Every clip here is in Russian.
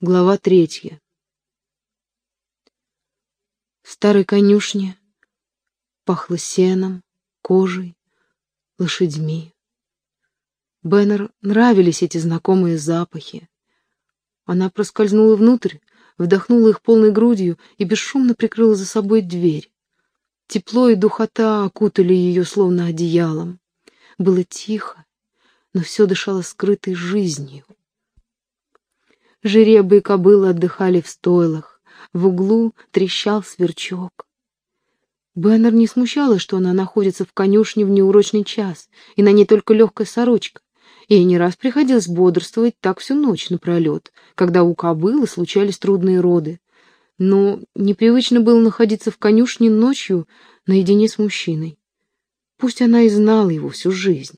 Глава третья. В старой конюшне пахло сеном, кожей, лошадьми. Беннер нравились эти знакомые запахи. Она проскользнула внутрь, вдохнула их полной грудью и бесшумно прикрыла за собой дверь. Тепло и духота окутали ее словно одеялом. Было тихо, но все дышало скрытой жизнью. Жеребы и кобылы отдыхали в стойлах. В углу трещал сверчок. Беннер не смущало, что она находится в конюшне в неурочный час, и на ней только легкая сорочка. Ей не раз приходилось бодрствовать так всю ночь напролет, когда у кобылы случались трудные роды. Но непривычно было находиться в конюшне ночью наедине с мужчиной. Пусть она и знала его всю жизнь.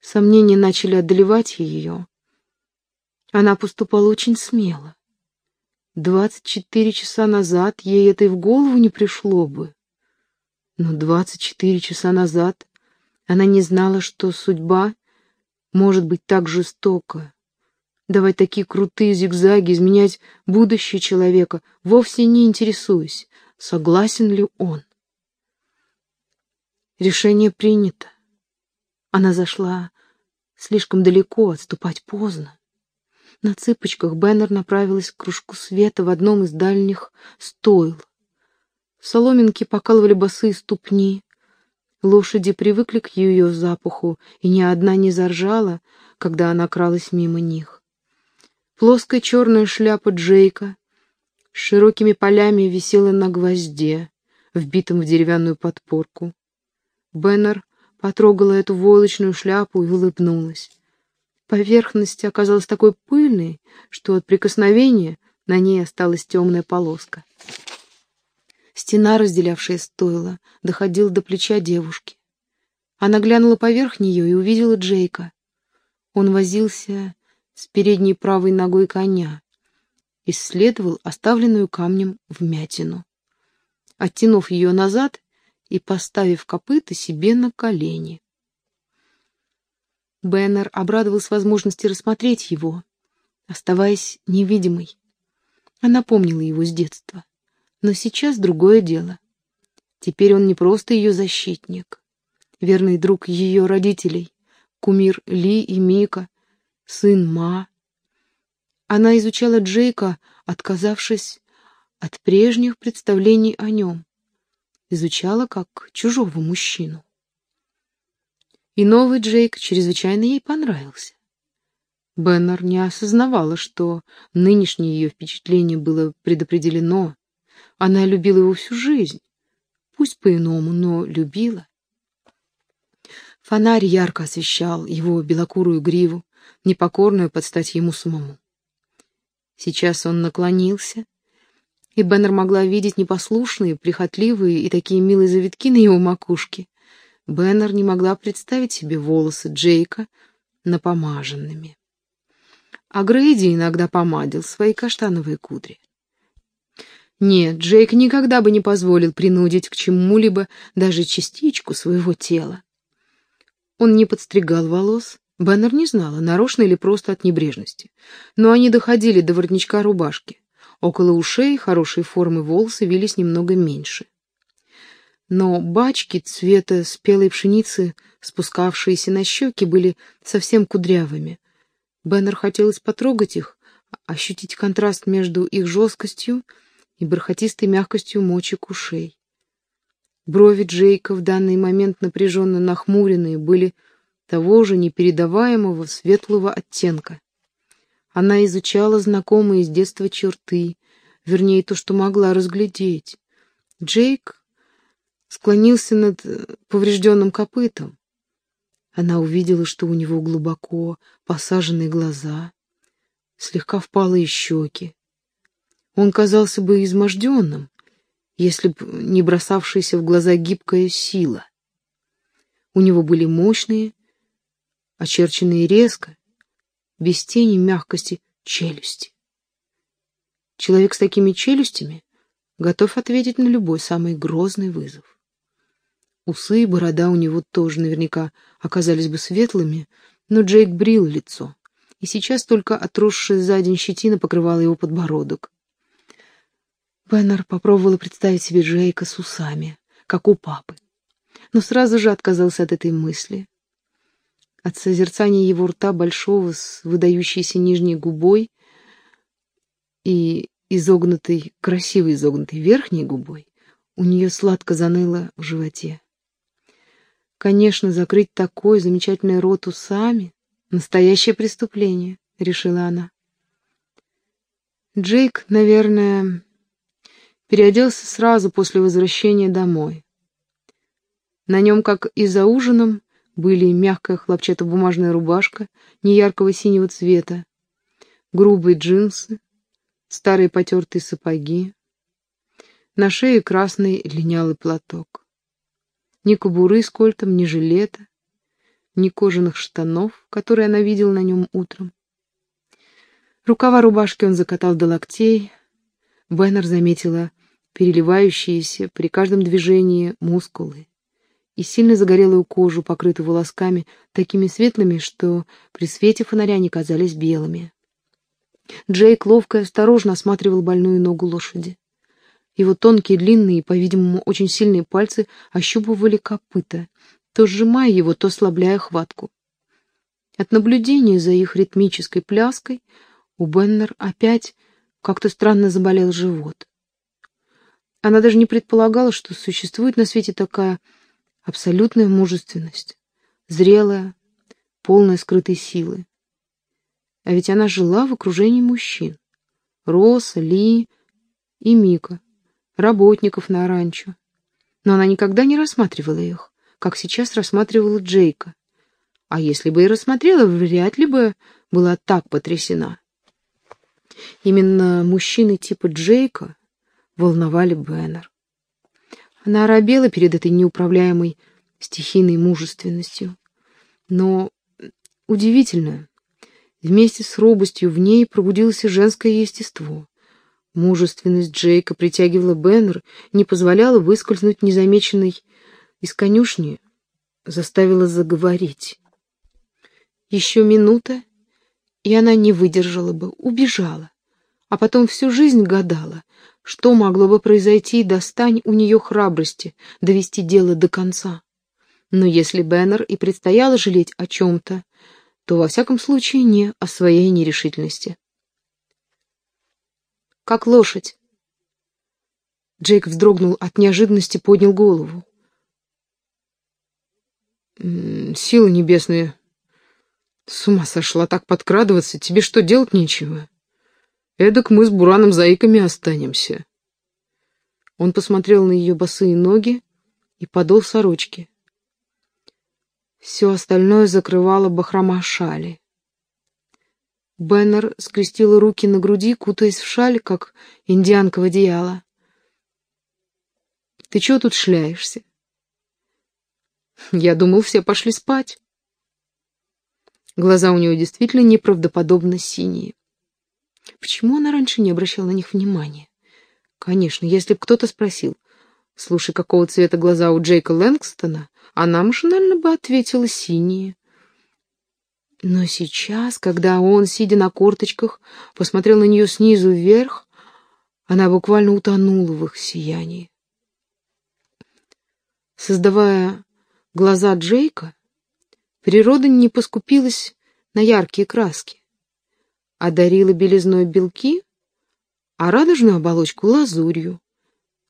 Сомнения начали одолевать ее, она поступала очень смело. Двадцать четыре часа назад ей это и в голову не пришло бы. Но двадцать четыре часа назад она не знала, что судьба может быть так жестока. Давать такие крутые зигзаги, изменять будущее человека, вовсе не интересуясь, согласен ли он. Решение принято. Она зашла слишком далеко, отступать поздно. На цыпочках Беннер направилась к кружку света в одном из дальних стойл. Соломинки покалывали босые ступни. Лошади привыкли к ее запаху, и ни одна не заржала, когда она кралась мимо них. Плоская черная шляпа Джейка с широкими полями висела на гвозде, вбитом в деревянную подпорку. Беннер потрогала эту войлочную шляпу и улыбнулась. Поверхность оказалась такой пыльной, что от прикосновения на ней осталась темная полоска. Стена, разделявшая стойло, доходила до плеча девушки. Она глянула поверх нее и увидела Джейка. Он возился с передней правой ногой коня, исследовал оставленную камнем вмятину. Оттянув ее назад и поставив копыта себе на колени. Беннер обрадовался возможности рассмотреть его, оставаясь невидимой. Она помнила его с детства. Но сейчас другое дело. Теперь он не просто ее защитник, верный друг ее родителей, кумир Ли и Мика, сын Ма. Она изучала Джейка, отказавшись от прежних представлений о нем. Изучала как чужого мужчину. И новый Джейк чрезвычайно ей понравился. Беннер не осознавала, что нынешнее ее впечатление было предопределено. Она любила его всю жизнь, пусть по-иному, но любила. Фонарь ярко освещал его белокурую гриву, непокорную под стать ему самому. Сейчас он наклонился, и Беннер могла видеть непослушные, прихотливые и такие милые завитки на его макушке, Беннер не могла представить себе волосы Джейка напомаженными. А Грейди иногда помадил свои каштановые кудри. Нет, Джейк никогда бы не позволил принудить к чему-либо даже частичку своего тела. Он не подстригал волос, Беннер не знала, нарочно или просто от небрежности, но они доходили до воротничка рубашки. Около ушей хорошей формы волосы вились немного меньше но бачки цвета спелой пшеницы, спускавшиеся на щеки, были совсем кудрявыми. Беннер хотелось потрогать их, ощутить контраст между их жесткостью и бархатистой мягкостью мочек ушей. Брови Джейка в данный момент напряженно нахмуренные были того же непередаваемого светлого оттенка. Она изучала знакомые с детства черты, вернее, то, что могла разглядеть. Джейк склонился над э, поврежденным копытом. Она увидела, что у него глубоко посаженные глаза, слегка впалые щеки. Он казался бы изможденным, если б не бросавшаяся в глаза гибкая сила. У него были мощные, очерченные резко, без тени мягкости челюсти. Человек с такими челюстями готов ответить на любой самый грозный вызов. Усы и борода у него тоже наверняка оказались бы светлыми, но Джейк брил лицо, и сейчас только отросшая за день щетина покрывала его подбородок. Беннер попробовала представить себе Джейка с усами, как у папы, но сразу же отказался от этой мысли. От созерцания его рта большого с выдающейся нижней губой и изогнутой, красиво изогнутой верхней губой у нее сладко заныло в животе. Конечно, закрыть такой замечательный рот усами — настоящее преступление, — решила она. Джейк, наверное, переоделся сразу после возвращения домой. На нем, как и за ужином, были мягкая хлопчатобумажная рубашка неяркого синего цвета, грубые джинсы, старые потертые сапоги, на шее красный линялый платок. Ни кобуры с кольтом, ни жилета, ни кожаных штанов, которые она видела на нем утром. Рукава рубашки он закатал до локтей. Беннер заметила переливающиеся при каждом движении мускулы и сильно загорелую кожу, покрытую волосками, такими светлыми, что при свете фонаря они казались белыми. Джейк ловко и осторожно осматривал больную ногу лошади. Его тонкие, длинные и, по-видимому, очень сильные пальцы ощупывали копыта, то сжимая его, то ослабляя хватку. От наблюдения за их ритмической пляской у Беннер опять как-то странно заболел живот. Она даже не предполагала, что существует на свете такая абсолютная мужественность, зрелая, полная скрытой силы. А ведь она жила в окружении мужчин. Роса, Ли и Мика, работников на ранчо. Но она никогда не рассматривала их, как сейчас рассматривала Джейка. А если бы и рассмотрела, вряд ли бы была так потрясена. Именно мужчины типа Джейка волновали Беннер. Она оробела перед этой неуправляемой стихийной мужественностью. Но удивительно, вместе с робостью в ней пробудилось женское естество. Мужественность Джейка притягивала Беннер, не позволяла выскользнуть незамеченной из конюшни, заставила заговорить. Еще минута, и она не выдержала бы, убежала, а потом всю жизнь гадала, что могло бы произойти, достань у нее храбрости довести дело до конца. Но если Беннер и предстояло жалеть о чем-то, то во всяком случае не о своей нерешительности. «Как лошадь?» Джейк вздрогнул от неожиданности, поднял голову. «Силы небесные, с ума сошла так подкрадываться, тебе что, делать нечего?» Эдак мы с Бураном заиками останемся. Он посмотрел на ее босые ноги и подол сорочки. Все остальное закрывало бахрома шали. Беннер скрестила руки на груди, кутаясь в шаль, как индианка в одеяло. «Ты чего тут шляешься?» «Я думал, все пошли спать». Глаза у него действительно неправдоподобно синие. Почему она раньше не обращала на них внимания? Конечно, если бы кто-то спросил, слушай, какого цвета глаза у Джейка Лэнгстона, она машинально бы ответила синие. Но сейчас, когда он, сидя на корточках, посмотрел на нее снизу вверх, она буквально утонула в их сиянии. Создавая глаза Джейка, природа не поскупилась на яркие краски одарила белизной белки, а радужную оболочку — лазурью,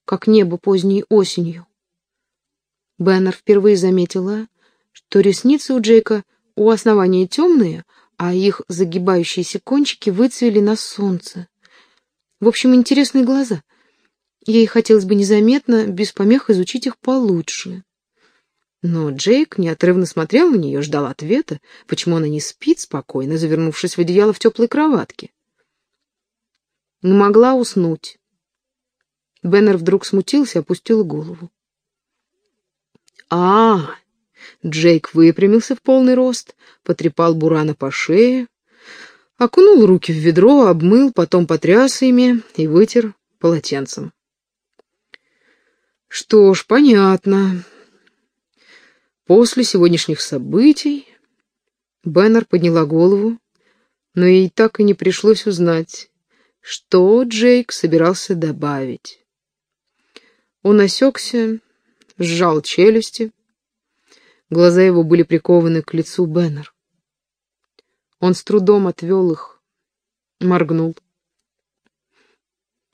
как небо поздней осенью. Беннер впервые заметила, что ресницы у Джейка у основания темные, а их загибающиеся кончики выцвели на солнце. В общем, интересные глаза. Ей хотелось бы незаметно, без помех изучить их получше. Но Джейк неотрывно смотрел на нее, ждал ответа, почему она не спит спокойно, завернувшись в одеяло в теплой кроватке. Не могла уснуть. Беннер вдруг смутился опустил голову. а Джейк выпрямился в полный рост, потрепал Бурана по шее, окунул руки в ведро, обмыл, потом потряс ими и вытер полотенцем. «Что ж, понятно. После сегодняшних событий Беннер подняла голову, но ей так и не пришлось узнать, что Джейк собирался добавить. Он осекся, сжал челюсти. Глаза его были прикованы к лицу Беннер. Он с трудом отвел их, моргнул.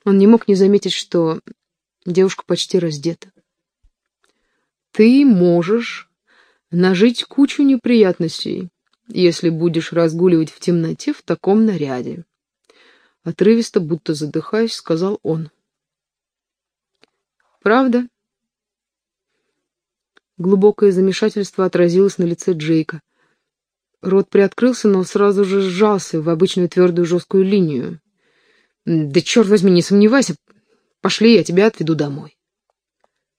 Он не мог не заметить, что девушка почти раздета. «Ты можешь нажить кучу неприятностей, если будешь разгуливать в темноте в таком наряде», — отрывисто, будто задыхаясь, сказал он. «Правда?» Глубокое замешательство отразилось на лице Джейка. Рот приоткрылся, но сразу же сжался в обычную твердую жесткую линию. «Да черт возьми, не сомневайся. Пошли, я тебя отведу домой».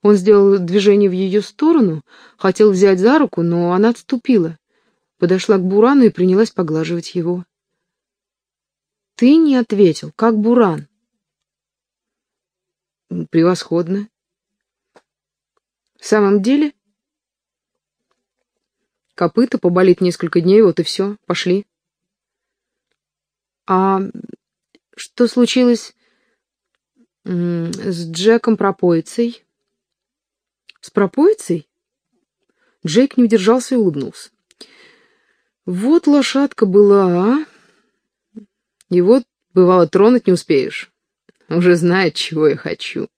Он сделал движение в ее сторону, хотел взять за руку, но она отступила. Подошла к Бурану и принялась поглаживать его. «Ты не ответил, как Буран». «Превосходно». «В самом деле?» Копыта поболит несколько дней, вот и все. Пошли. А что случилось с Джеком Пропоицей? С Пропоицей? Джейк не удержался и улыбнулся. Вот лошадка была, а? И вот, бывало, тронуть не успеешь. Уже знает, чего я хочу.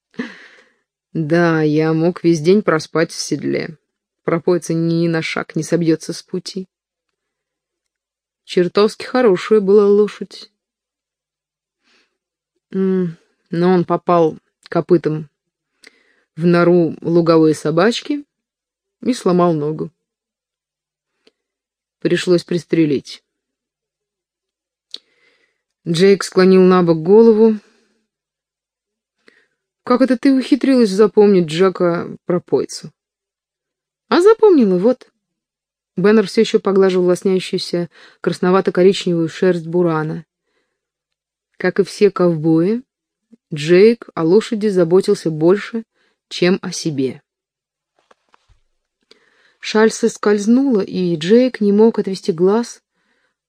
Да, я мог весь день проспать в седле пропоится ни на шаг не собьется с пути. Чертовски хорошая была лошадь. Но он попал копытом в нору луговой собачки и сломал ногу. Пришлось пристрелить. Джейк склонил на бок голову. «Как это ты ухитрилась запомнить Джека пропойцу?» А запомнила, вот. Беннер все еще поглаживал лосняющуюся красновато-коричневую шерсть бурана. Как и все ковбои, Джейк о лошади заботился больше, чем о себе. Шаль соскользнула, и Джейк не мог отвести глаз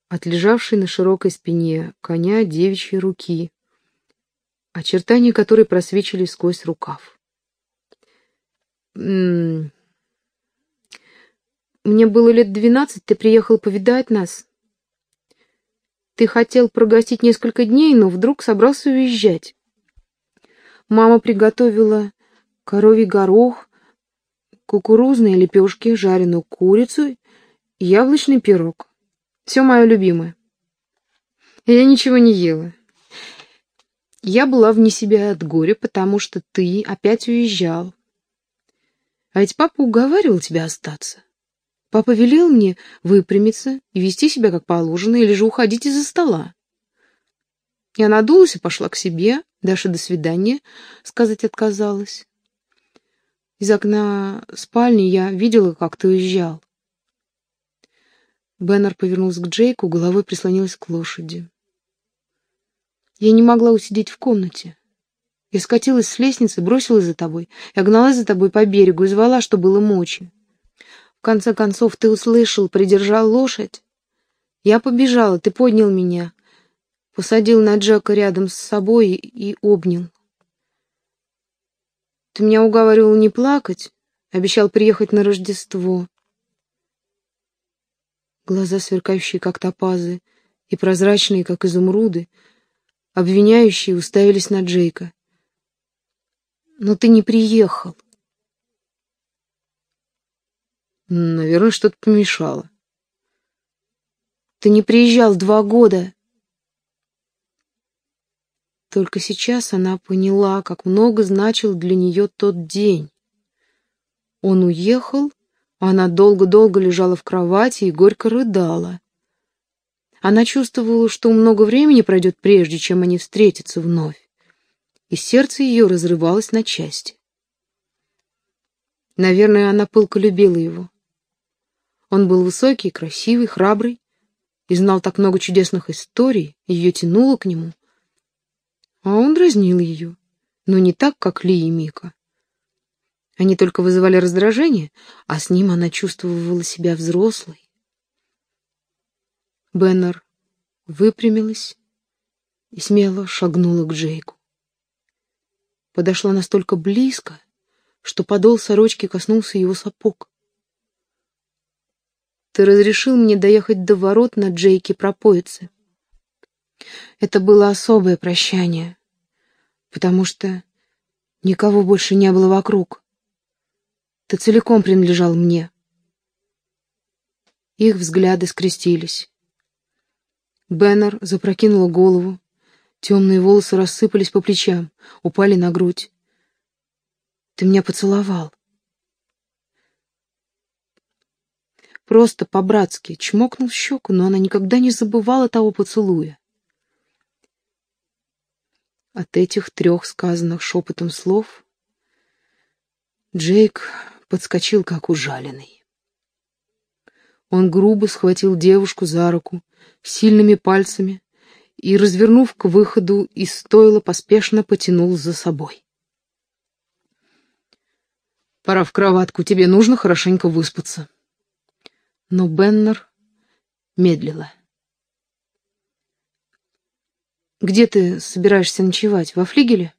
от лежавшей на широкой спине коня девичьей руки, очертания которой просвечили сквозь рукав. «М -м, мне было лет двенадцать, ты приехал повидать нас. Ты хотел прогостить несколько дней, но вдруг собрался уезжать. Мама приготовила коровий горох, кукурузные лепешки, жареную курицу и яблочный пирог. Все мое любимое. Я ничего не ела. Я была вне себя от горя, потому что ты опять уезжал. А ведь папа уговаривал тебя остаться. Папа велел мне выпрямиться и вести себя как положено, или же уходить из-за стола. Я надулась и пошла к себе. Даша «до свидания» сказать отказалась. Из окна спальни я видела, как ты уезжал. Беннер повернулся к Джейку, головой прислонилась к лошади. Я не могла усидеть в комнате. Я скатилась с лестницы, бросилась за тобой. Я гналась за тобой по берегу и звала, что было мочи. В конце концов, ты услышал, придержал лошадь. Я побежала, ты поднял меня, посадил на Джека рядом с собой и обнял. Ты меня уговаривал не плакать, обещал приехать на Рождество. Глаза сверкающие, как топазы, и прозрачные, как изумруды, обвиняющие, уставились на Джейка. Но ты не приехал. Наверное, что-то помешало. Ты не приезжал два года. Только сейчас она поняла, как много значил для нее тот день. Он уехал, а она долго-долго лежала в кровати и горько рыдала. Она чувствовала, что много времени пройдет, прежде чем они встретятся вновь, и сердце ее разрывалось на части. Наверное, она пылко любила его. Он был высокий, красивый, храбрый и знал так много чудесных историй, ее тянуло к нему. А он дразнил ее, но не так, как Ли и Мика. Они только вызывали раздражение, а с ним она чувствовала себя взрослой. Беннер выпрямилась и смело шагнула к Джейку. Подошла настолько близко, что подол сорочки коснулся его сапог. «Ты разрешил мне доехать до ворот на Джейке пропоице?» Это было особое прощание, потому что никого больше не было вокруг. Ты целиком принадлежал мне. Их взгляды скрестились. Беннер запрокинула голову. Темные волосы рассыпались по плечам, упали на грудь. Ты меня поцеловал. Просто по-братски чмокнул щеку, но она никогда не забывала того поцелуя. От этих трех сказанных шепотом слов Джейк подскочил, как ужаленный. Он грубо схватил девушку за руку сильными пальцами и, развернув к выходу из стойла, поспешно потянул за собой. «Пора в кроватку, тебе нужно хорошенько выспаться». Но Беннер медлила. «Где ты собираешься ночевать? Во флигеле?»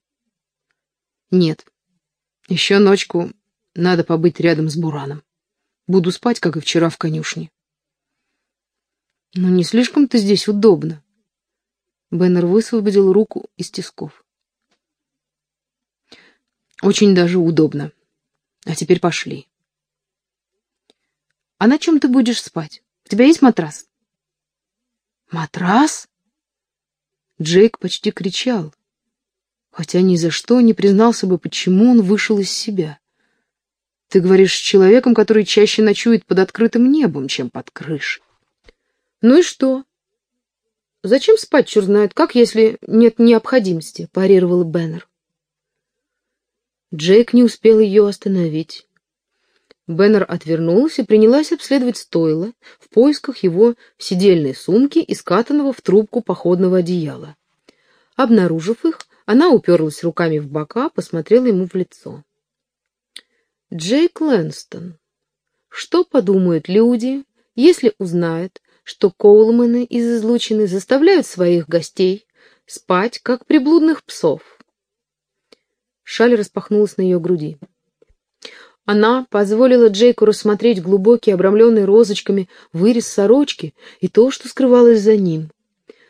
«Нет. Еще ночку надо побыть рядом с Бураном. Буду спать, как и вчера, в конюшне». «Ну, не слишком-то здесь удобно». Беннер высвободил руку из тисков. «Очень даже удобно. А теперь пошли». «А на чем ты будешь спать? У тебя есть матрас?» «Матрас?» Джейк почти кричал, хотя ни за что не признался бы, почему он вышел из себя. Ты говоришь с человеком, который чаще ночует под открытым небом, чем под крышей. Ну и что? Зачем спать, черт знает как, если нет необходимости, парировал Беннер. Джейк не успел ее остановить. Беннер отвернулась и принялась обследовать стойло в поисках его сидельной сумки и скатанного в трубку походного одеяла. Обнаружив их, она уперлась руками в бока, посмотрела ему в лицо. «Джейк Лэнстон, что подумают люди, если узнают, что Коулманы из излучины заставляют своих гостей спать, как приблудных псов?» Шаль распахнулась на ее груди. Она позволила Джейку рассмотреть глубокий, обрамленный розочками, вырез сорочки и то, что скрывалось за ним.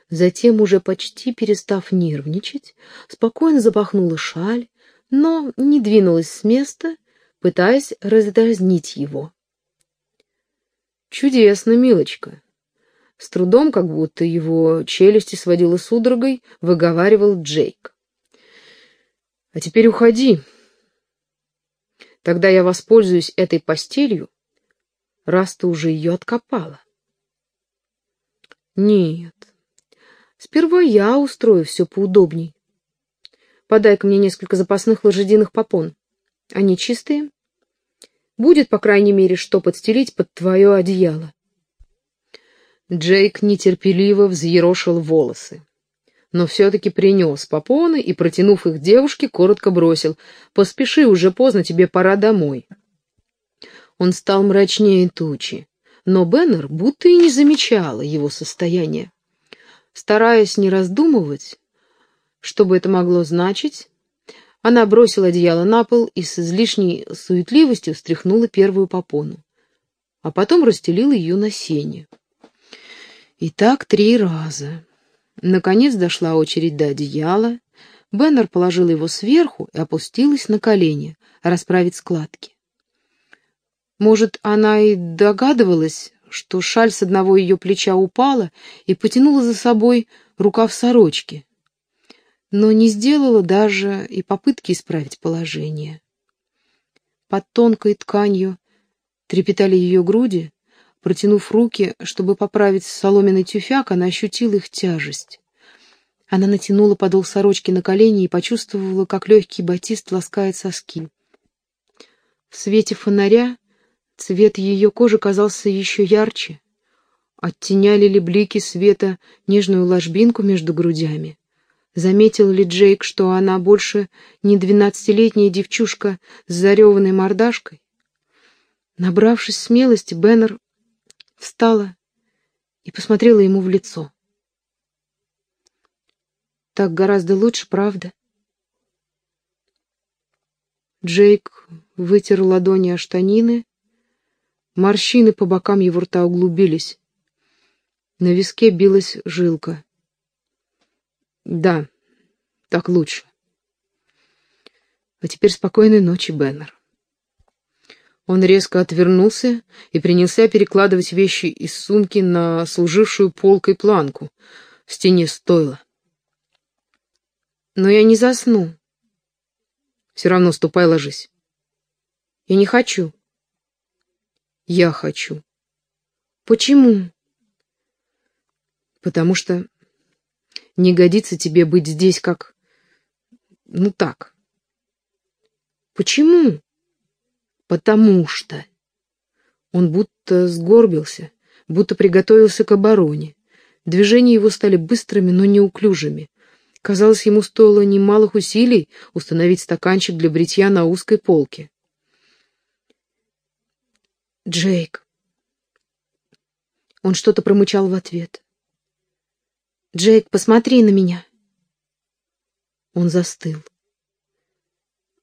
Затем, уже почти перестав нервничать, спокойно запахнула шаль, но не двинулась с места, пытаясь раздразнить его. «Чудесно, милочка!» С трудом, как будто его челюсти сводила судорогой, выговаривал Джейк. «А теперь уходи!» Тогда я воспользуюсь этой постелью, раз ты уже ее откопала. Нет. Сперва я устрою все поудобней. Подай-ка мне несколько запасных лошадиных попон. Они чистые? Будет, по крайней мере, что подстелить под твое одеяло. Джейк нетерпеливо взъерошил волосы но все-таки принес попоны и, протянув их девушке, коротко бросил. «Поспеши, уже поздно, тебе пора домой». Он стал мрачнее тучи, но Беннер будто и не замечала его состояние. Стараясь не раздумывать, что бы это могло значить, она бросила одеяло на пол и с излишней суетливостью стряхнула первую попону, а потом расстелила ее на сене. И так три раза. Наконец дошла очередь до одеяла. Беннер положил его сверху и опустилась на колени, расправить складки. Может, она и догадывалась, что шаль с одного ее плеча упала и потянула за собой рукав сорочки, но не сделала даже и попытки исправить положение. Под тонкой тканью трепетали ее груди, Протянув руки, чтобы поправить соломенный тюфяк, она ощутила их тяжесть. Она натянула подол сорочки на колени и почувствовала, как легкий батист ласкает соски. В свете фонаря цвет ее кожи казался еще ярче. Оттеняли ли блики света нежную ложбинку между грудями? Заметил ли Джейк, что она больше не двенадцатилетняя девчушка с зареванной мордашкой? Набравшись смелости, Беннер встала и посмотрела ему в лицо. Так гораздо лучше, правда? Джейк вытер ладони о штанины. Морщины по бокам его рта углубились. На виске билась жилка. Да, так лучше. А теперь спокойной ночи, Беннер. Он резко отвернулся и принялся перекладывать вещи из сумки на служившую полкой планку в стене стойла. Но я не засну. Все равно ступай, ложись. Я не хочу. Я хочу. Почему? Потому что не годится тебе быть здесь как... Ну так. Почему? Потому что... Он будто сгорбился, будто приготовился к обороне. Движения его стали быстрыми, но неуклюжими. Казалось, ему стоило немалых усилий установить стаканчик для бритья на узкой полке. «Джейк». Он что-то промычал в ответ. «Джейк, посмотри на меня». Он застыл.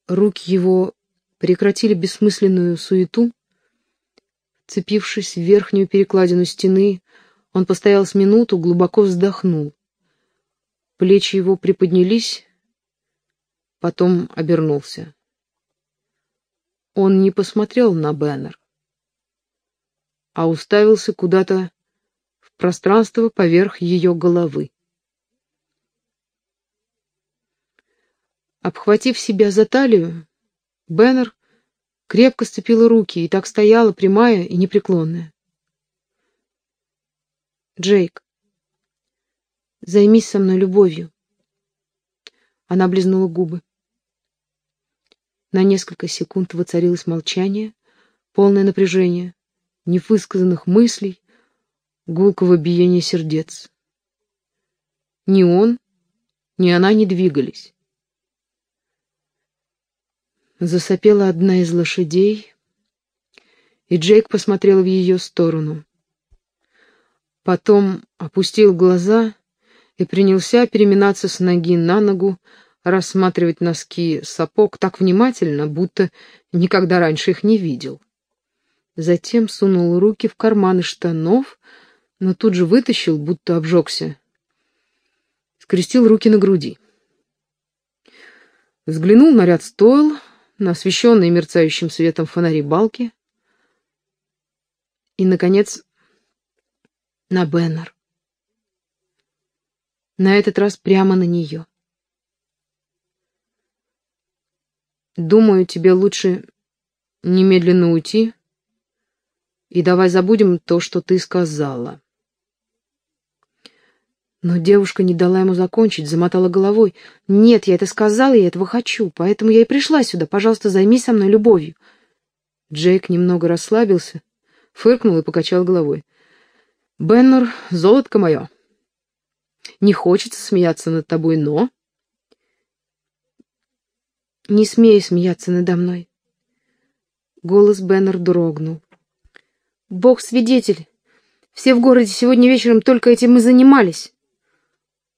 Руки его прекратили бессмысленную суету. Цепившись в верхнюю перекладину стены, он постоял с минуту, глубоко вздохнул. Плечи его приподнялись, потом обернулся. Он не посмотрел на Беннер, а уставился куда-то в пространство поверх ее головы. Обхватив себя за талию, Беннер крепко сцепила руки и так стояла, прямая и непреклонная. «Джейк, займись со мной любовью». Она облизнула губы. На несколько секунд воцарилось молчание, полное напряжение, невысказанных мыслей, гулкого биения сердец. Ни он, ни она не двигались. Засопела одна из лошадей, и Джейк посмотрел в ее сторону. Потом опустил глаза и принялся переминаться с ноги на ногу, рассматривать носки сапог так внимательно, будто никогда раньше их не видел. Затем сунул руки в карманы штанов, но тут же вытащил, будто обжегся. Скрестил руки на груди. Взглянул на ряд стойл, на освещенные мерцающим светом фонари балки и, наконец, на Беннер. На этот раз прямо на нее. Думаю, тебе лучше немедленно уйти, и давай забудем то, что ты сказала. Но девушка не дала ему закончить, замотала головой. «Нет, я это сказала, я этого хочу, поэтому я и пришла сюда. Пожалуйста, займись со мной любовью». Джейк немного расслабился, фыркнул и покачал головой. «Беннер, золотко мое, не хочется смеяться над тобой, но...» «Не смей смеяться надо мной». Голос Беннер дрогнул. «Бог свидетель, все в городе сегодня вечером только этим и занимались».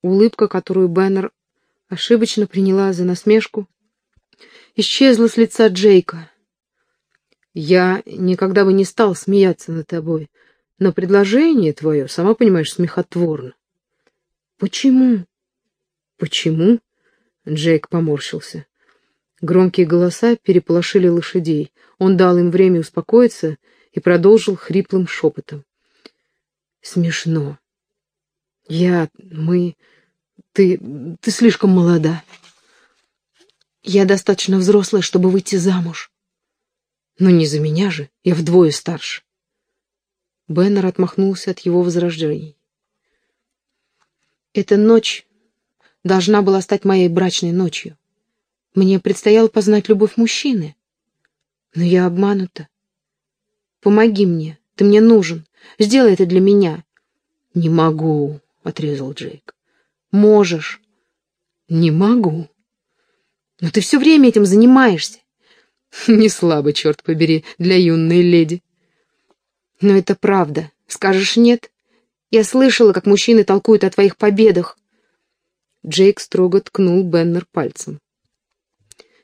Улыбка, которую Беннер ошибочно приняла за насмешку, исчезла с лица Джейка. «Я никогда бы не стал смеяться над тобой, но предложение твое, сама понимаешь, смехотворно». «Почему?» «Почему?» — Джейк поморщился. Громкие голоса переполошили лошадей. Он дал им время успокоиться и продолжил хриплым шепотом. «Смешно. Я... мы... Ты... ты слишком молода. Я достаточно взрослая, чтобы выйти замуж. Но не за меня же, я вдвое старше. Беннер отмахнулся от его возрождений. Эта ночь должна была стать моей брачной ночью. Мне предстояло познать любовь мужчины. Но я обманута. Помоги мне, ты мне нужен. Сделай это для меня. Не могу, — отрезал Джейк. «Можешь». «Не могу». «Но ты все время этим занимаешься». «Не слабо, черт побери, для юной леди». «Но это правда. Скажешь нет?» Я слышала, как мужчины толкуют о твоих победах. Джейк строго ткнул Беннер пальцем.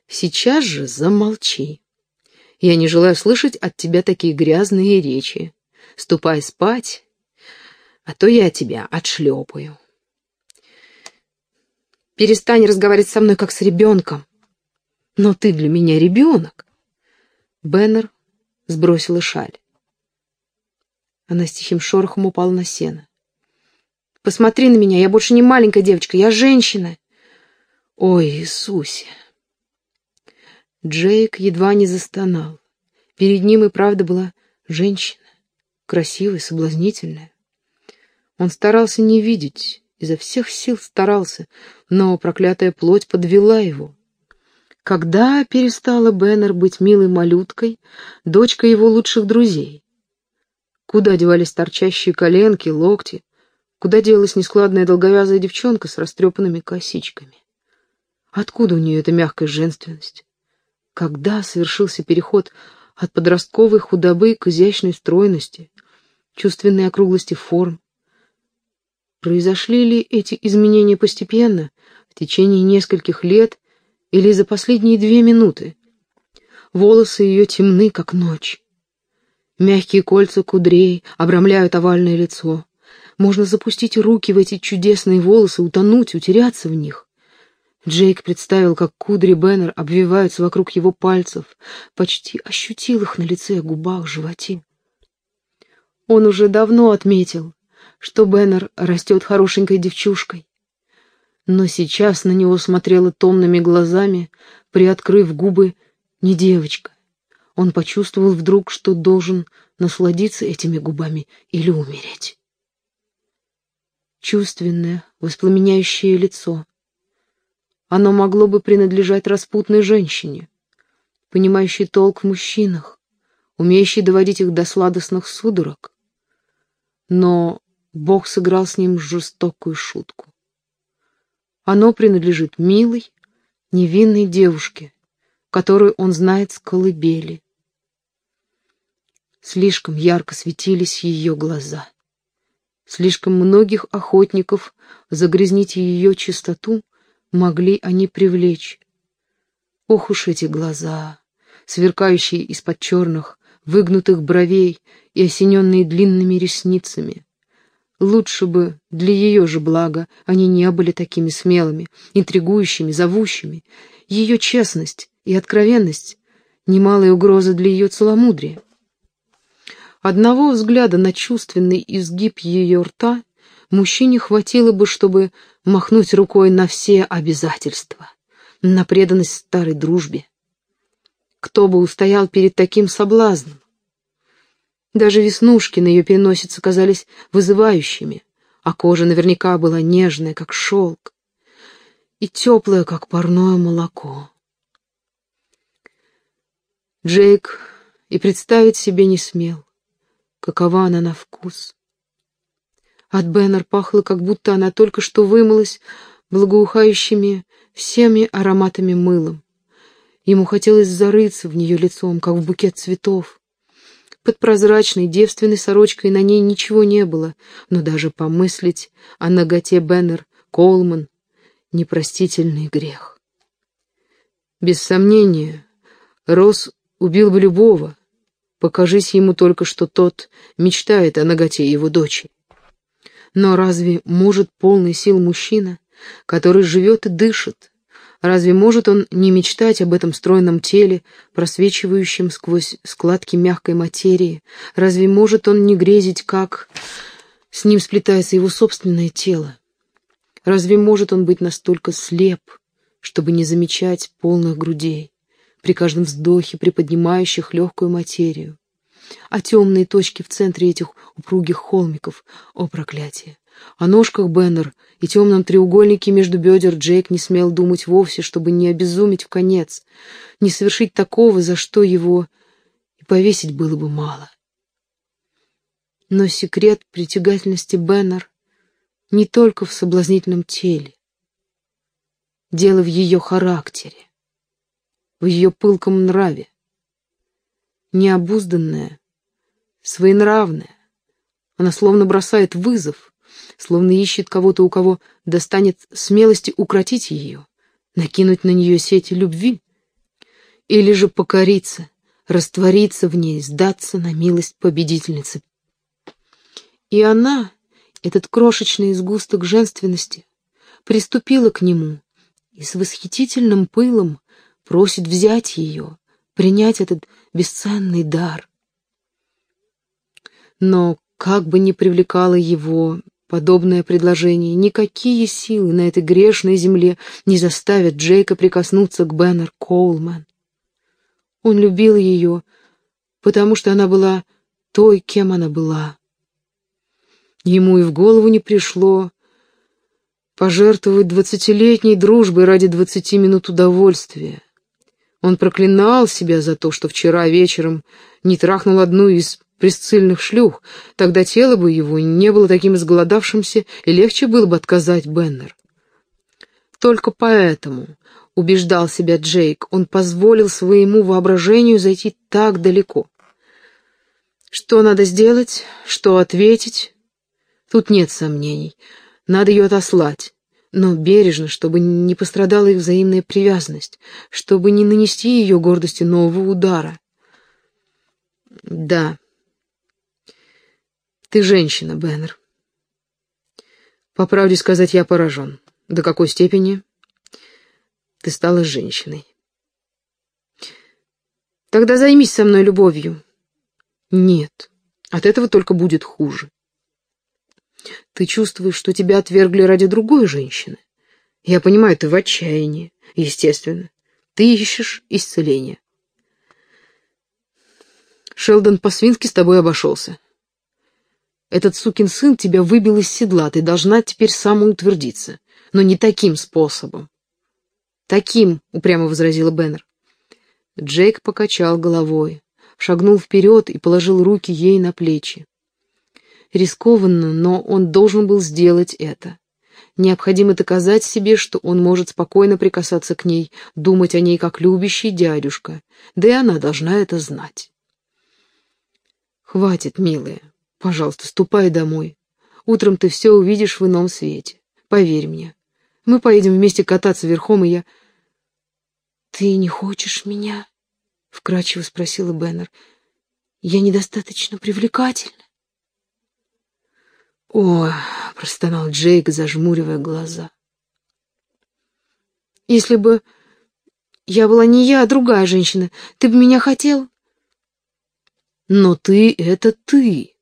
«Сейчас же замолчи. Я не желаю слышать от тебя такие грязные речи. Ступай спать, а то я тебя отшлепаю. Перестань разговаривать со мной, как с ребенком. Но ты для меня ребенок. Беннер сбросила шаль. Она с тихим шорохом упала на сено. «Посмотри на меня, я больше не маленькая девочка, я женщина!» «Ой, Иисусе!» Джейк едва не застонал. Перед ним и правда была женщина, красивая, соблазнительная. Он старался не видеть, изо всех сил старался, но проклятая плоть подвела его. Когда перестала Беннер быть милой малюткой, дочкой его лучших друзей? Куда девались торчащие коленки, локти? Куда делась нескладная долговязая девчонка с растрепанными косичками? Откуда у нее эта мягкая женственность? Когда совершился переход от подростковой худобы к изящной стройности, чувственной округлости форм? Произошли ли эти изменения постепенно, в течение нескольких лет или за последние две минуты? Волосы ее темны, как ночь. Мягкие кольца кудрей обрамляют овальное лицо. Можно запустить руки в эти чудесные волосы, утонуть, утеряться в них. Джейк представил, как кудри Беннер обвиваются вокруг его пальцев, почти ощутил их на лице, губах, животе. Он уже давно отметил, что Беннер растет хорошенькой девчушкой. Но сейчас на него смотрела томными глазами, приоткрыв губы, не девочка. Он почувствовал вдруг, что должен насладиться этими губами или умереть. Чувственное, воспламеняющее лицо — оно могло бы принадлежать распутной женщине, понимающей толк в мужчинах, умеющей доводить их до сладостных судорог. Но Бог сыграл с ним жестокую шутку. Оно принадлежит милой, невинной девушке, которую он знает с колыбели. Слишком ярко светились ее глаза. Слишком многих охотников загрязнить ее чистоту могли они привлечь. Ох уж эти глаза, сверкающие из-под черных, выгнутых бровей и осененные длинными ресницами. Лучше бы для ее же блага они не были такими смелыми, интригующими, зовущими. Ее честность и откровенность — немалая угроза для ее целомудрия. Одного взгляда на чувственный изгиб ее рта мужчине хватило бы, чтобы махнуть рукой на все обязательства, на преданность старой дружбе. Кто бы устоял перед таким соблазном? Даже веснушки на ее переносице казались вызывающими, а кожа наверняка была нежная, как шелк, и теплая, как парное молоко. Джейк и представить себе не смел, какова она на вкус. От Беннер пахло, как будто она только что вымылась благоухающими всеми ароматами мылом. Ему хотелось зарыться в нее лицом, как в букет цветов. Под прозрачной девственной сорочкой на ней ничего не было, но даже помыслить о ноготе Беннер Колман — непростительный грех. Без сомнения, Рос убил бы любого, покажись ему только, что тот мечтает о ноготе его дочери. Но разве может полный сил мужчина, который живет и дышит, разве может он не мечтать об этом стройном теле, просвечивающем сквозь складки мягкой материи? Разве может он не грезить, как с ним сплетается его собственное тело? Разве может он быть настолько слеп, чтобы не замечать полных грудей, при каждом вздохе приподнимающих легкую материю? а темные точки в центре этих упругих холмиков, о проклятие! О ножках Беннер и темном треугольнике между бедер Джейк не смел думать вовсе, чтобы не обезумить в конец, не совершить такого, за что его и повесить было бы мало. Но секрет притягательности Беннер не только в соблазнительном теле. Дело в ее характере, в ее пылком нраве. Необузданная, своенравная. Она словно бросает вызов, словно ищет кого-то, у кого достанет смелости укротить ее, накинуть на нее сети любви, или же покориться, раствориться в ней, сдаться на милость победительницы. И она, этот крошечный изгусток женственности, приступила к нему и с восхитительным пылом просит взять ее, принять этот бесценный дар. Но как бы ни привлекало его подобное предложение, никакие силы на этой грешной земле не заставят Джейка прикоснуться к Беннер Коулман. Он любил ее, потому что она была той, кем она была. Ему и в голову не пришло пожертвовать двадцатилетней дружбой ради двадцати минут удовольствия. Он проклинал себя за то, что вчера вечером не трахнул одну из присцильных шлюх, тогда тело бы его не было таким изголодавшимся, и легче было бы отказать Беннер. Только поэтому, убеждал себя Джейк, он позволил своему воображению зайти так далеко. Что надо сделать, что ответить, тут нет сомнений. Надо ее отослать, но бережно, чтобы не пострадала их взаимная привязанность, чтобы не нанести ее гордости нового удара. Да, ты женщина, Беннер. По правде сказать, я поражен. До какой степени ты стала женщиной? Тогда займись со мной любовью. Нет, от этого только будет хуже. Ты чувствуешь, что тебя отвергли ради другой женщины. Я понимаю, ты в отчаянии, естественно. Ты ищешь исцеления. Шелдон по-свински с тобой обошелся. Этот сукин сын тебя выбил из седла, ты должна теперь самоутвердиться. Но не таким способом. Таким, упрямо возразила Беннер. Джейк покачал головой, шагнул вперед и положил руки ей на плечи. Рискованно, но он должен был сделать это. Необходимо доказать себе, что он может спокойно прикасаться к ней, думать о ней как любящий дядюшка, да и она должна это знать. «Хватит, милая, Пожалуйста, ступай домой. Утром ты все увидишь в ином свете. Поверь мне. Мы поедем вместе кататься верхом, и я... «Ты не хочешь меня?» — вкрадчиво спросила Беннер. «Я недостаточно привлекательна?» «О!» — простонал Джейк, зажмуривая глаза. «Если бы я была не я, а другая женщина, ты бы меня хотел?» «Но ты — это ты!»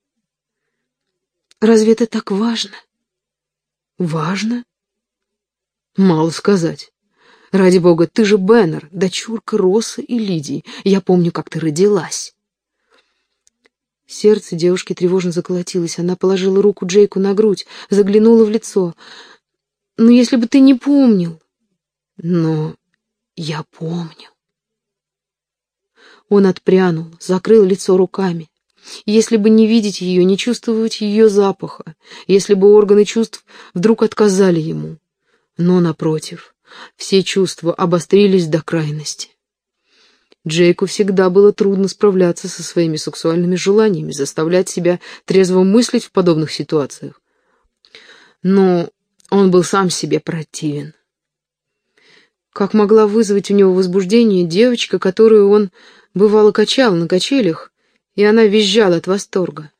Разве это так важно? Важно? Мало сказать. Ради бога, ты же Беннер, дочурка Роса и Лидии. Я помню, как ты родилась. Сердце девушки тревожно заколотилось. Она положила руку Джейку на грудь, заглянула в лицо. «Ну, если бы ты не помнил...» «Но я помню». Он отпрянул, закрыл лицо руками. Если бы не видеть ее, не чувствовать ее запаха, если бы органы чувств вдруг отказали ему. Но, напротив, все чувства обострились до крайности. Джейку всегда было трудно справляться со своими сексуальными желаниями, заставлять себя трезво мыслить в подобных ситуациях. Но он был сам себе противен. Как могла вызвать у него возбуждение девочка, которую он бывало качал на качелях, и она визжала от восторга.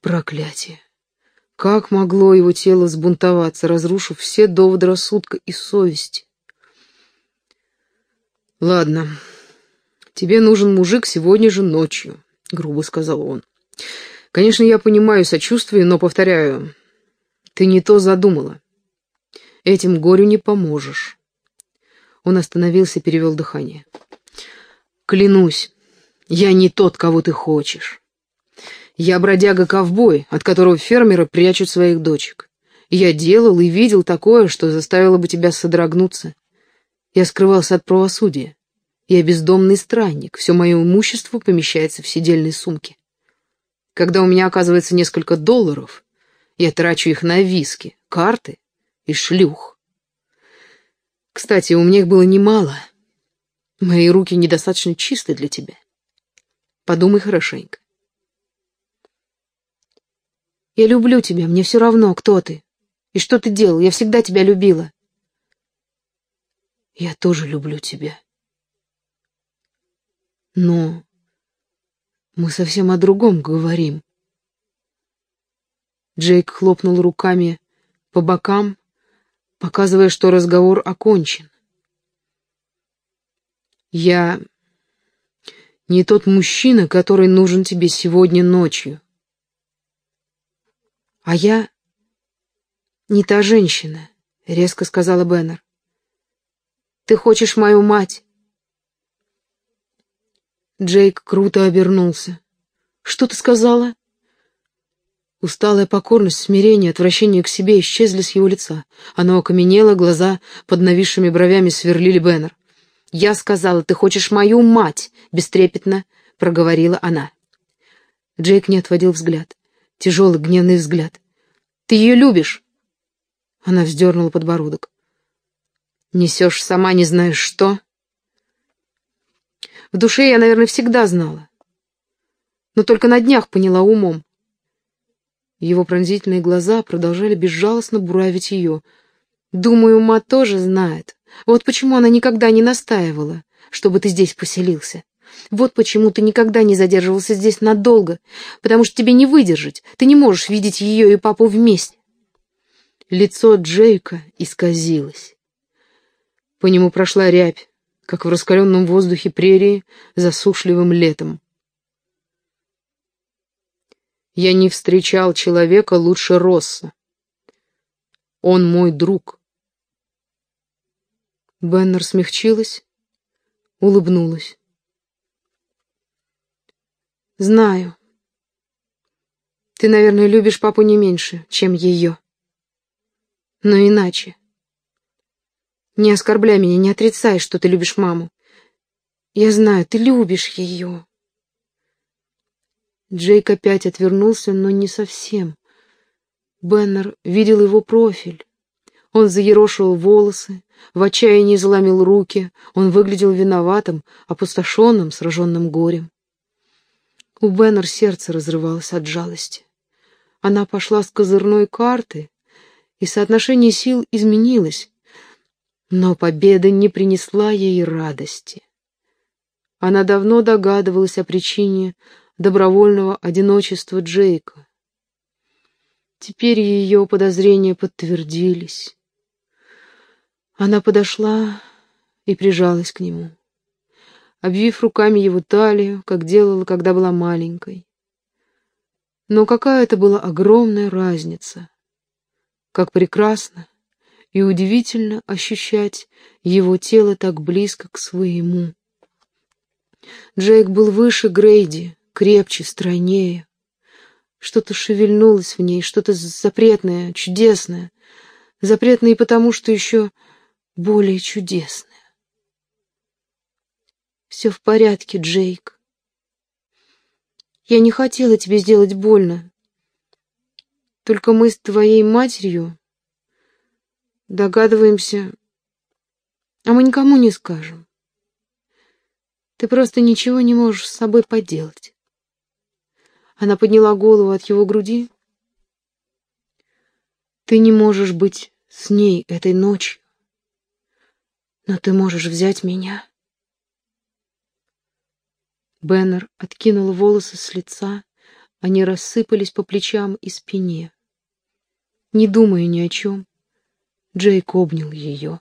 Проклятие! Как могло его тело сбунтоваться, разрушив все доводы рассудка и совести? «Ладно, тебе нужен мужик сегодня же ночью», — грубо сказал он. «Конечно, я понимаю сочувствие, но, повторяю, ты не то задумала. Этим горю не поможешь». Он остановился, перевел дыхание. «Клянусь, я не тот, кого ты хочешь. Я бродяга-ковбой, от которого фермеры прячут своих дочек. Я делал и видел такое, что заставило бы тебя содрогнуться. Я скрывался от правосудия. Я бездомный странник, все мое имущество помещается в сидельной сумке. Когда у меня оказывается несколько долларов, я трачу их на виски, карты и шлюх. Кстати, у меня их было немало. Мои руки недостаточно чисты для тебя. Подумай хорошенько. Я люблю тебя, мне все равно, кто ты. И что ты делал, я всегда тебя любила. Я тоже люблю тебя. Но мы совсем о другом говорим. Джейк хлопнул руками по бокам, показывая, что разговор окончен. Я не тот мужчина, который нужен тебе сегодня ночью. А я не та женщина, — резко сказала Беннер. Ты хочешь мою мать? Джейк круто обернулся. «Что ты сказала?» Усталая покорность, смирение, отвращение к себе исчезли с его лица. Оно окаменело, глаза под нависшими бровями сверлили Беннер. «Я сказала, ты хочешь мою мать!» — бестрепетно проговорила она. Джейк не отводил взгляд. Тяжелый, гневный взгляд. «Ты ее любишь?» Она вздернула подбородок. «Несешь сама не знаешь что?» В душе я, наверное, всегда знала. Но только на днях поняла умом. Его пронзительные глаза продолжали безжалостно буравить ее. Думаю, ма тоже знает. Вот почему она никогда не настаивала, чтобы ты здесь поселился. Вот почему ты никогда не задерживался здесь надолго, потому что тебе не выдержать. Ты не можешь видеть ее и папу вместе. Лицо Джейка исказилось. По нему прошла рябь, как в раскаленном воздухе прерии засушливым летом. Я не встречал человека лучше Росса. Он мой друг. Беннер смягчилась, улыбнулась. Знаю. Ты, наверное, любишь папу не меньше, чем ее. Но иначе. Не оскорбляй меня, не отрицай, что ты любишь маму. Я знаю, ты любишь ее. Джейк опять отвернулся, но не совсем. Беннер видел его профиль. Он заерошил волосы, в отчаянии заломил руки. Он выглядел виноватым, опустошенным, сраженным горем. У Беннер сердце разрывалось от жалости. Она пошла с козырной карты, и соотношение сил изменилось. Но победа не принесла ей радости. Она давно догадывалась о причине добровольного одиночества Джейка. Теперь ее подозрения подтвердились. Она подошла и прижалась к нему, обвив руками его талию, как делала, когда была маленькой. Но какая это была огромная разница! Как прекрасно и удивительно ощущать его тело так близко к своему. Джейк был выше Грейди, крепче, стройнее. Что-то шевельнулось в ней, что-то запретное, чудесное. Запретное и потому, что еще более чудесное. Все в порядке, Джейк. Я не хотела тебе сделать больно. Только мы с твоей матерью Догадываемся, а мы никому не скажем. Ты просто ничего не можешь с собой поделать. Она подняла голову от его груди. Ты не можешь быть с ней этой ночью, но ты можешь взять меня. Беннер откинул волосы с лица, они рассыпались по плечам и спине. Не думая ни о чем, Джейк обнял ее.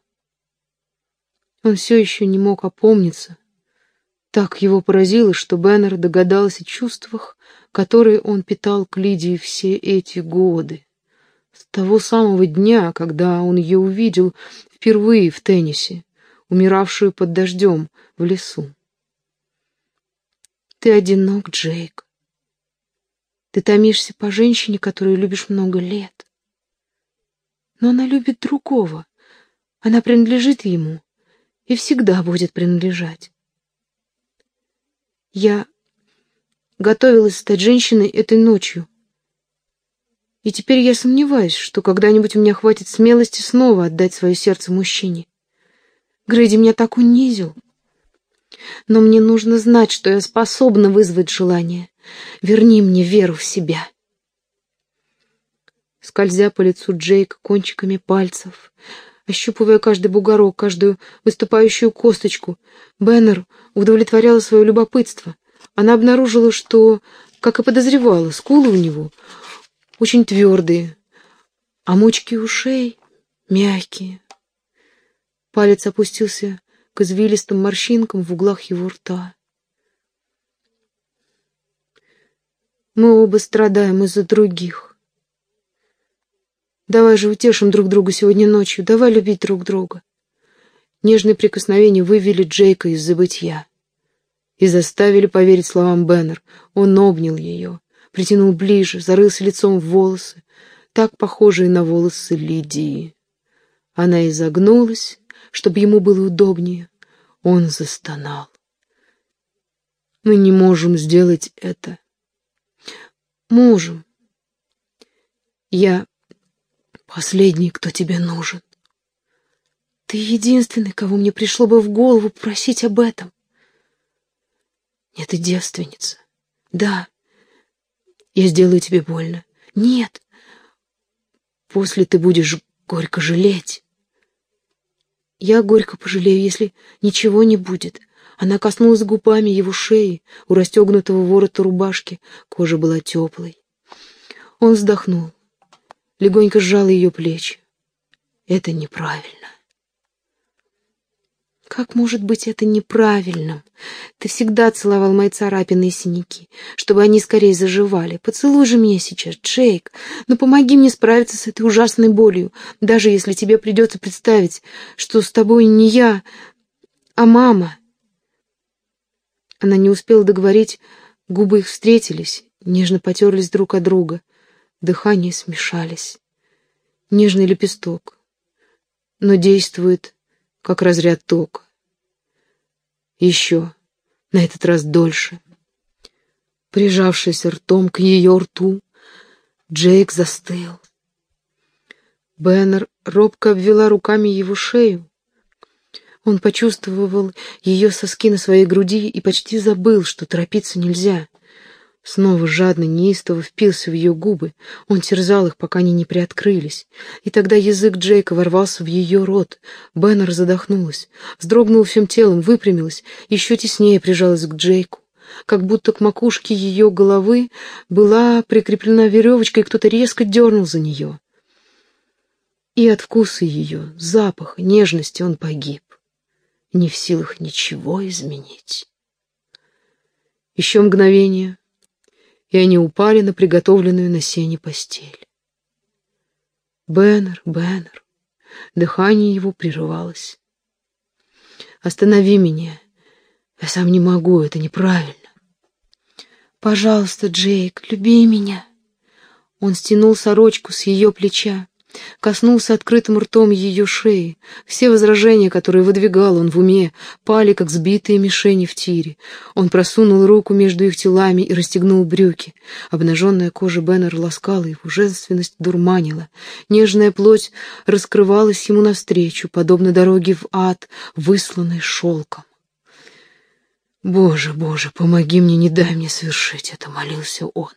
Он все еще не мог опомниться. Так его поразило, что Беннер догадался о чувствах, которые он питал к Лидии все эти годы. С того самого дня, когда он ее увидел впервые в теннисе, умиравшую под дождем в лесу. Ты одинок, Джейк. Ты томишься по женщине, которую любишь много лет. Но она любит другого. Она принадлежит ему и всегда будет принадлежать. Я готовилась стать женщиной этой ночью. И теперь я сомневаюсь, что когда-нибудь у меня хватит смелости снова отдать свое сердце мужчине. Грейди меня так унизил. Но мне нужно знать, что я способна вызвать желание. Верни мне веру в себя. скользя по лицу Джейка кончиками пальцев, ощупывая каждый бугорок, каждую выступающую косточку. Беннер удовлетворяла свое любопытство. Она обнаружила, что, как и подозревала, скулы у него очень твердые, а мочки ушей мягкие. Палец опустился к извилистым морщинкам в углах его рта. Мы оба страдаем из-за других. Давай же утешим друг друга сегодня ночью, давай любить друг друга. Нежные прикосновения вывели Джейка из забытья и заставили поверить словам Беннер. Он обнял ее, притянул ближе, зарылся лицом в волосы, так похожие на волосы Лидии. Она изогнулась, чтобы ему было удобнее. Он застонал. Мы не можем сделать это мужем. Я последний, кто тебе нужен. Ты единственный, кого мне пришло бы в голову просить об этом. Нет, ты девственница. Да. Я сделаю тебе больно. Нет. После ты будешь горько жалеть. Я горько пожалею, если ничего не будет. Она коснулась губами его шеи, у расстегнутого ворота рубашки. Кожа была теплой. Он вздохнул, легонько сжал ее плечи. Это неправильно. Как может быть это неправильным? Ты всегда целовал мои царапины и синяки, чтобы они скорее заживали. Поцелуй же меня сейчас, Джейк. Ну помоги мне справиться с этой ужасной болью, даже если тебе придется представить, что с тобой не я, а мама. Она не успела договорить, губы их встретились, нежно потерлись друг от друга, дыхания смешались. Нежный лепесток, но действует, как разряд тока. Еще, на этот раз дольше. Прижавшись ртом к ее рту, Джейк застыл. Беннер робко обвела руками его шею, он почувствовал ее соски на своей груди и почти забыл, что торопиться нельзя. Снова жадно, неистово впился в ее губы. Он терзал их, пока они не приоткрылись. И тогда язык Джейка ворвался в ее рот. Беннер задохнулась, вздрогнула всем телом, выпрямилась, еще теснее прижалась к Джейку. Как будто к макушке ее головы была прикреплена веревочка, и кто-то резко дернул за нее. И от вкуса ее, запаха, нежности он погиб не в силах ничего изменить. Еще мгновение, и они упали на приготовленную на сене постель. Беннер, Беннер, дыхание его прерывалось. «Останови меня. Я сам не могу, это неправильно». «Пожалуйста, Джейк, люби меня». Он стянул сорочку с ее плеча коснулся открытым ртом ее шеи. Все возражения, которые выдвигал он в уме, пали, как сбитые мишени в тире. Он просунул руку между их телами и расстегнул брюки. Обнаженная кожа Беннер ласкала его, женственность дурманила. Нежная плоть раскрывалась ему навстречу, подобно дороге в ад, высланной шелком. «Боже, Боже, помоги мне, не дай мне совершить это», — молился он.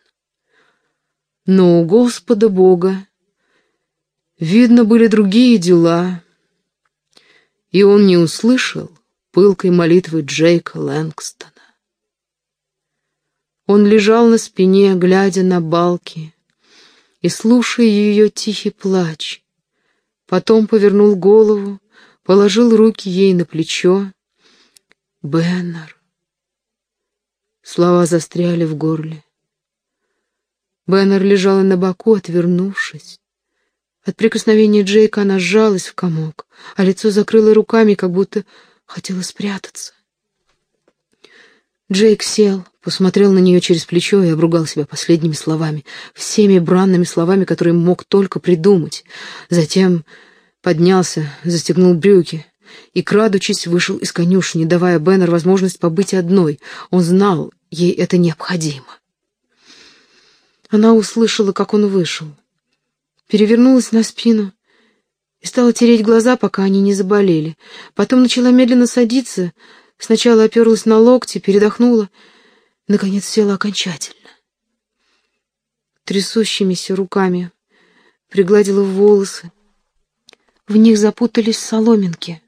Но у Господа Бога Видно, были другие дела, и он не услышал пылкой молитвы Джейка Лэнгстона. Он лежал на спине, глядя на балки и слушая ее тихий плач. Потом повернул голову, положил руки ей на плечо. «Беннер!» Слова застряли в горле. Беннер лежала на боку, отвернувшись. От прикосновения Джейка она сжалась в комок, а лицо закрыло руками, как будто хотела спрятаться. Джейк сел, посмотрел на нее через плечо и обругал себя последними словами, всеми бранными словами, которые мог только придумать. Затем поднялся, застегнул брюки и, крадучись, вышел из конюшни, давая Беннер возможность побыть одной. Он знал, ей это необходимо. Она услышала, как он вышел перевернулась на спину и стала тереть глаза, пока они не заболели. Потом начала медленно садиться, сначала оперлась на локти, передохнула, наконец села окончательно. Трясущимися руками пригладила волосы. В них запутались соломинки.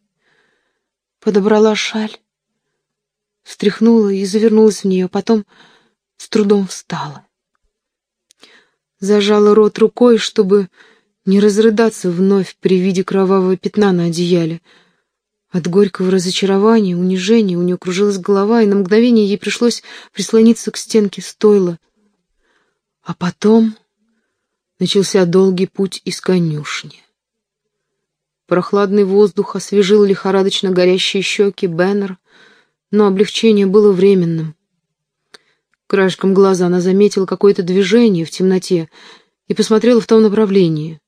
Подобрала шаль, встряхнула и завернулась в нее, потом с трудом встала. Зажала рот рукой, чтобы не разрыдаться вновь при виде кровавого пятна на одеяле. От горького разочарования, унижения у нее кружилась голова, и на мгновение ей пришлось прислониться к стенке стойла. А потом начался долгий путь из конюшни. Прохладный воздух освежил лихорадочно горящие щеки Беннер, но облегчение было временным. Краешком глаза она заметила какое-то движение в темноте и посмотрела в том направлении.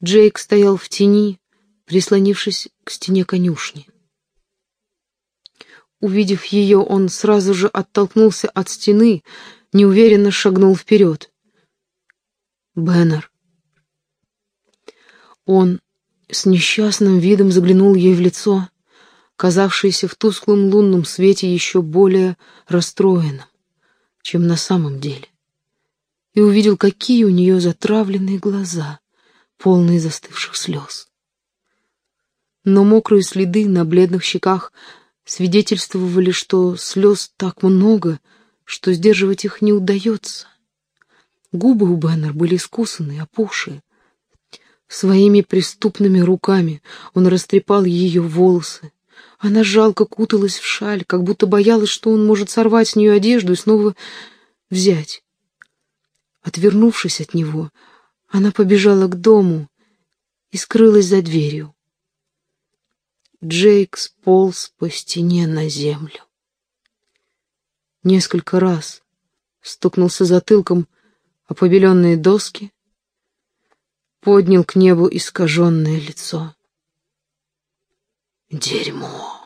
Джейк стоял в тени, прислонившись к стене конюшни. Увидев ее, он сразу же оттолкнулся от стены, неуверенно шагнул вперед. Беннер. Он с несчастным видом заглянул ей в лицо, казавшееся в тусклом лунном свете еще более расстроенным, чем на самом деле, и увидел, какие у нее затравленные глаза, полные застывших слез. Но мокрые следы на бледных щеках свидетельствовали, что слез так много, что сдерживать их не удается. Губы у Беннер были искусаны, опухшие. Своими преступными руками он растрепал ее волосы. Она жалко куталась в шаль, как будто боялась, что он может сорвать с нее одежду и снова взять. Отвернувшись от него, она побежала к дому и скрылась за дверью. Джейк сполз по стене на землю. Несколько раз стукнулся затылком о побеленные доски, поднял к небу искаженное лицо. Дерьмо!